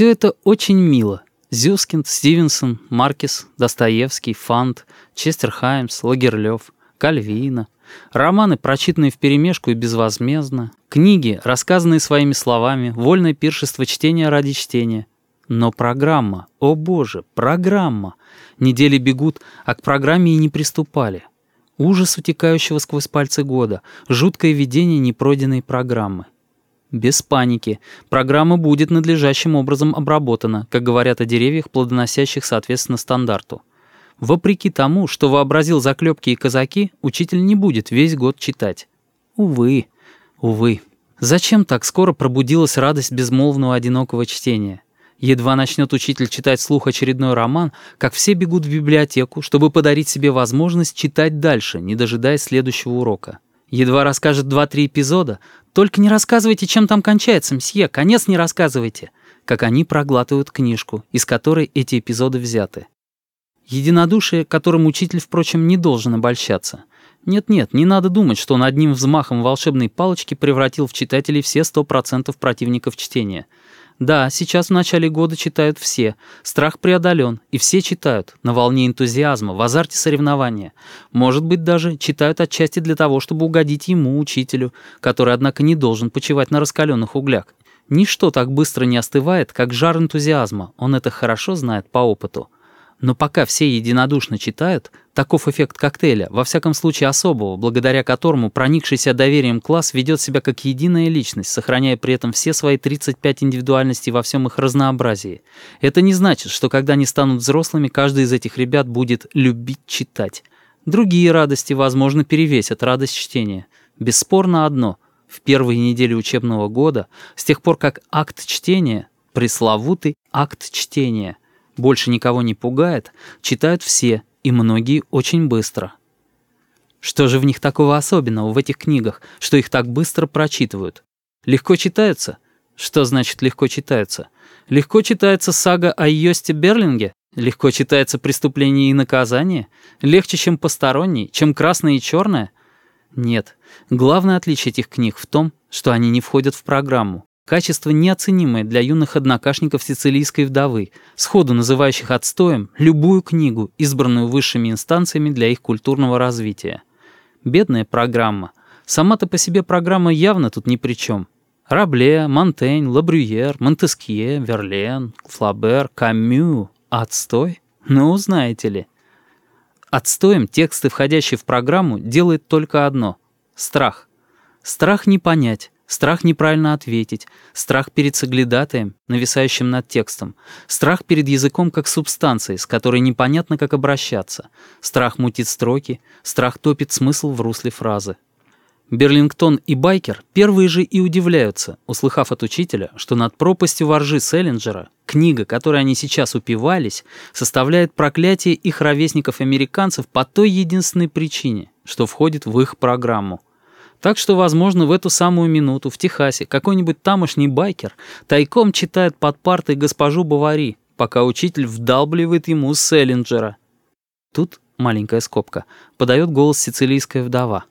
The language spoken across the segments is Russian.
Все это очень мило. Зюскинд, Стивенсон, Маркес, Достоевский, Фант, Честер Хаймс, Лагерлёв, Кальвина. Романы, прочитанные вперемешку и безвозмездно. Книги, рассказанные своими словами, вольное пиршество чтения ради чтения. Но программа, о боже, программа. Недели бегут, а к программе и не приступали. Ужас утекающего сквозь пальцы года, жуткое видение непройденной программы. Без паники. Программа будет надлежащим образом обработана, как говорят о деревьях, плодоносящих соответственно стандарту. Вопреки тому, что вообразил заклепки и казаки, учитель не будет весь год читать. Увы, увы. Зачем так скоро пробудилась радость безмолвного одинокого чтения? Едва начнет учитель читать слух очередной роман, как все бегут в библиотеку, чтобы подарить себе возможность читать дальше, не дожидаясь следующего урока. Едва расскажет два-три эпизода. Только не рассказывайте, чем там кончается, мсье, конец не рассказывайте. Как они проглатывают книжку, из которой эти эпизоды взяты. Единодушие, которым учитель, впрочем, не должен обольщаться. Нет-нет, не надо думать, что он одним взмахом волшебной палочки превратил в читателей все сто процентов противников чтения — да, сейчас в начале года читают все. Страх преодолен, и все читают, на волне энтузиазма, в азарте соревнования. Может быть, даже читают отчасти для того, чтобы угодить ему, учителю, который, однако, не должен почивать на раскаленных углях. Ничто так быстро не остывает, как жар энтузиазма, он это хорошо знает по опыту. Но пока все единодушно читают, таков эффект коктейля, во всяком случае особого, благодаря которому проникшийся доверием класс ведет себя как единая личность, сохраняя при этом все свои 35 индивидуальностей во всем их разнообразии. Это не значит, что когда они станут взрослыми, каждый из этих ребят будет любить читать. Другие радости, возможно, перевесят радость чтения. Бесспорно одно — в первые недели учебного года, с тех пор как акт чтения, пресловутый акт чтения, больше никого не пугает, читают все, и многие очень быстро. Что же в них такого особенного, в этих книгах, что их так быстро прочитывают? Легко читаются? Что значит легко читаются? Легко читается сага о Йосте Берлинге? Легко читается «Преступление и наказание»? Легче, чем «Посторонний», чем «Красное и черное»? Нет. Главное отличие этих книг в том, что они не входят в программу. Качество неоценимое для юных однокашников сицилийской вдовы, сходу называющих отстоем любую книгу, избранную высшими инстанциями для их культурного развития. Бедная программа. Сама-то по себе программа явно тут ни при чем. Рабле, Монтень, Лабрюер, Монтескье, Верлен, Флабер, Камю. Отстой? Ну, знаете ли. Отстоем тексты, входящие в программу, делает только одно — страх. Страх не понять, Страх неправильно ответить, страх перед соглядатаем, нависающим над текстом, страх перед языком как субстанцией, с которой непонятно, как обращаться, страх мутит строки, страх топит смысл в русле фразы. Берлингтон и Байкер первые же и удивляются, услыхав от учителя, что над пропастью воржи Селлинджера книга, которой они сейчас упивались, составляет проклятие их ровесников-американцев по той единственной причине, что входит в их программу — так что, возможно, в эту самую минуту в Техасе какой-нибудь тамошний байкер тайком читает под партой госпожу Бавари, пока учитель вдалбливает ему Селлинджера. Тут маленькая скобка. Подает голос сицилийская вдова.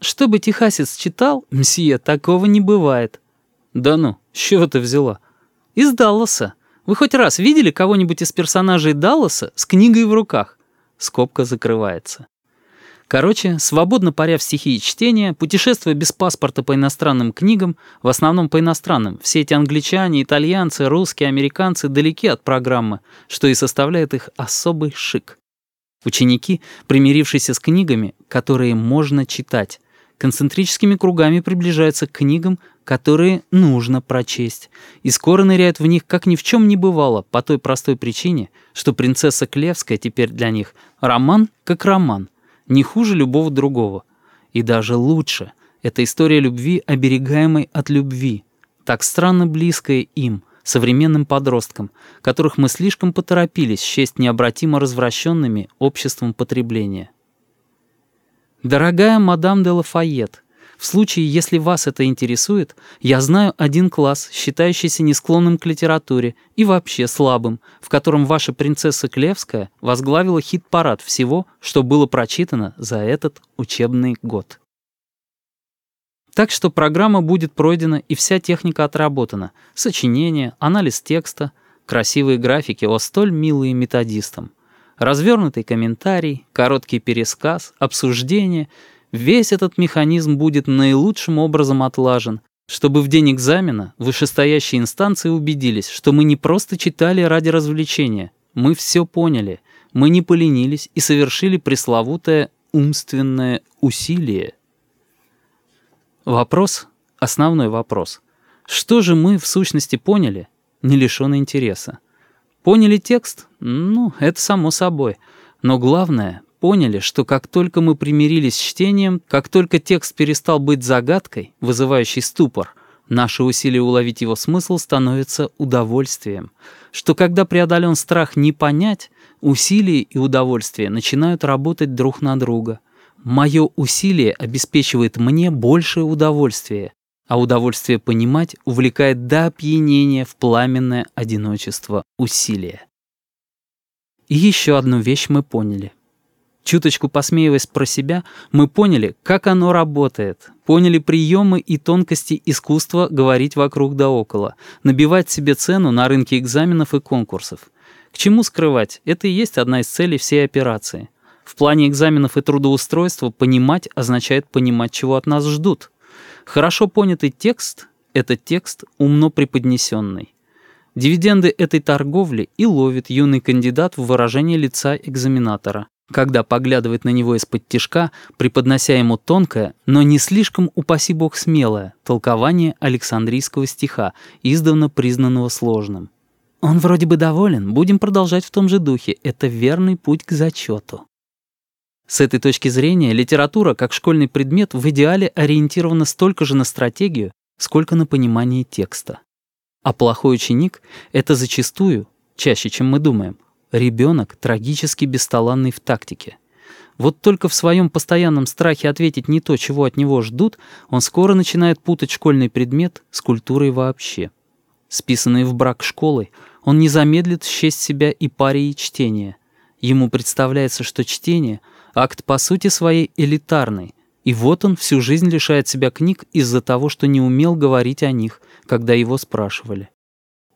«Чтобы техасец читал, мсье, такого не бывает». «Да ну, с чего ты взяла?» «Из Далласа. Вы хоть раз видели кого-нибудь из персонажей Далласа с книгой в руках?» Скобка закрывается. Короче, свободно паря в стихии чтения, путешествуя без паспорта по иностранным книгам, в основном по иностранным, все эти англичане, итальянцы, русские, американцы далеки от программы, что и составляет их особый шик. Ученики, примирившиеся с книгами, которые можно читать, концентрическими кругами приближаются к книгам, которые нужно прочесть, и скоро ныряют в них, как ни в чем не бывало, по той простой причине, что «Принцесса Клевская» теперь для них роман как роман — не хуже любого другого. И даже лучше. Это история любви, оберегаемой от любви, так странно близкая им, современным подросткам, которых мы слишком поторопились счесть необратимо развращенными обществом потребления. Дорогая мадам де Лафайет, в случае, если вас это интересует, я знаю один класс, считающийся не склонным к литературе и вообще слабым, в котором ваша принцесса Клевская возглавила хит-парад всего, что было прочитано за этот учебный год. Так что программа будет пройдена и вся техника отработана. Сочинение, анализ текста, красивые графики, о столь милые методистам. Развернутый комментарий, короткий пересказ, обсуждение — весь этот механизм будет наилучшим образом отлажен, чтобы в день экзамена вышестоящие инстанции убедились, что мы не просто читали ради развлечения, мы все поняли, мы не поленились и совершили пресловутое умственное усилие. Вопрос, основной вопрос. Что же мы в сущности поняли, не лишён интереса? Поняли текст? Ну, это само собой. Но главное, поняли, что как только мы примирились с чтением, как только текст перестал быть загадкой, вызывающей ступор, наши усилия уловить его смысл становятся удовольствием, что когда преодолен страх не понять, усилия и удовольствие начинают работать друг на друга. Мое усилие обеспечивает мне большее удовольствие, а удовольствие понимать увлекает до опьянения в пламенное одиночество усилия. И еще одну вещь мы поняли. Чуточку посмеиваясь про себя, мы поняли, как оно работает, поняли приемы и тонкости искусства говорить вокруг да около, набивать себе цену на рынке экзаменов и конкурсов. К чему скрывать? Это и есть одна из целей всей операции. В плане экзаменов и трудоустройства понимать означает понимать, чего от нас ждут. Хорошо понятый текст — это текст умно преподнесенный. Дивиденды этой торговли и ловит юный кандидат в выражение лица экзаменатора когда поглядывает на него из-под тишка, преподнося ему тонкое, но не слишком, упаси бог, смелое толкование Александрийского стиха, издавна признанного сложным. Он вроде бы доволен, будем продолжать в том же духе, это верный путь к зачету. С этой точки зрения литература, как школьный предмет, в идеале ориентирована столько же на стратегию, сколько на понимание текста. А плохой ученик — это зачастую, чаще, чем мы думаем, Ребенок трагически бесталанный в тактике. Вот только в своем постоянном страхе ответить не то, чего от него ждут, он скоро начинает путать школьный предмет с культурой вообще. Списанный в брак школой, он не замедлит счесть себя и парией чтения. Ему представляется, что чтение — акт по сути своей элитарный, и вот он всю жизнь лишает себя книг из-за того, что не умел говорить о них, когда его спрашивали.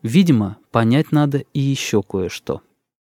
Видимо, понять надо и еще кое-что.